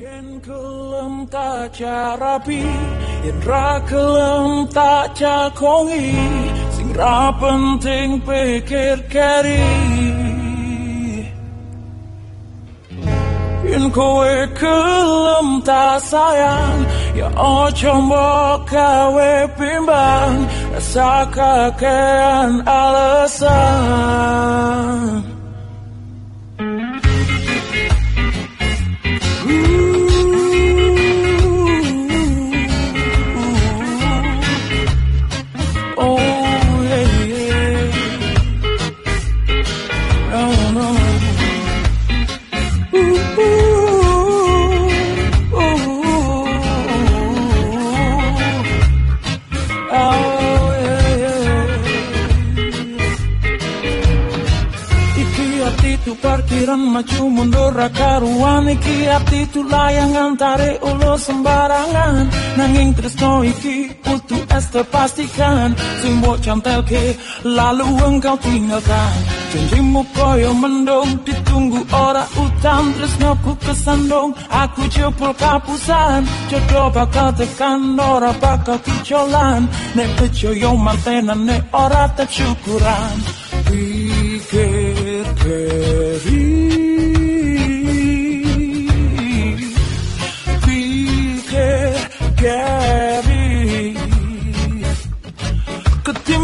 Yen kelem tak carapi Yen ra kelem tak cakongi Sing ra penting pikir keri Yen kowe kelem tak sayang Ya ojo mbok gawe bimbang Rasa kakean alasan tu parkiran maju mundur karuan Iki hati tu layangan tarik ulo sembarangan. Nanging tresno iki kudu es terpastikan Simbok cantel ke lalu engkau tinggalkan. Janjimu koyo mendung ditunggu ora utan Tresno ku kesandung aku jebol kapusan. Jodoh bakal tekan ora bakal kicolan Nek pejoyo mantenan nek ora tersyukuran Pikir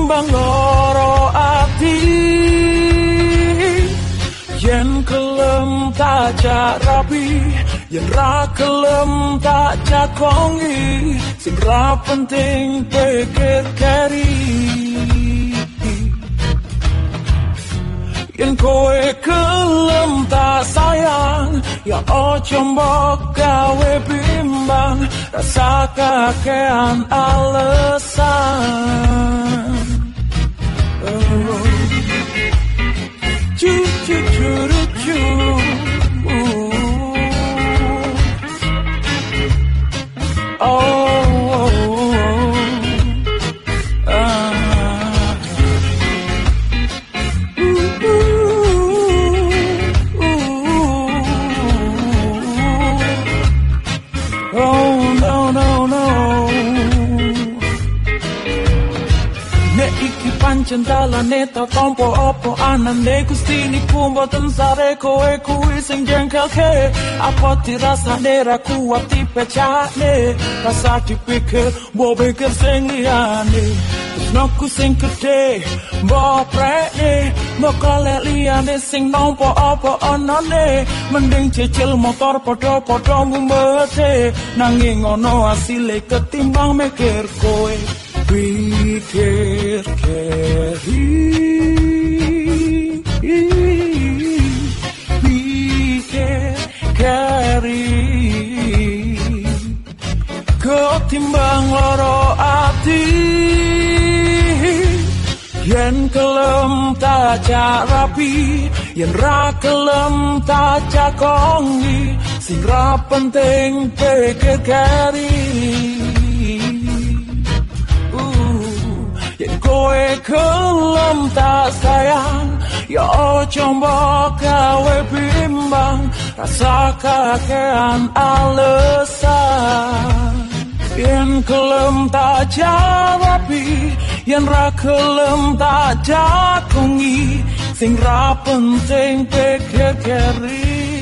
Ketimbang loro ati Yen kelem tak rapi Yen ra kelem tak jakongi Sing ra penting pikir keri. Yen kowe kelem tak sayang Ya ojo mbok gawe bimbang Rasa kakean alasan Oh, pancen ta tompo opo anane Gusti niku mboten sare kowe kuwi sing jengkelke Apa dirasane ra kuat dipecahne Rasa dipikir mbok pikir sing liyane. Tresnoku sing gede mbok prekne Mbok golek liyane sing nompo apa anane Mending cicil motor podo-podo ngumbete. Nanging ono asile ketimbang mikir kowe Pikir keri Pikir keri Ketimbang loro ati Yen kelem tak rapi Yen ra kelem tak jakongi Sing ra penting pikir keri Kelem tak sayang Ya mbok gawe bimbang Rasa kakean alasan Yen kelem tak jawabi Yen ra kelem tak jakongi Sing ra penting pikir keri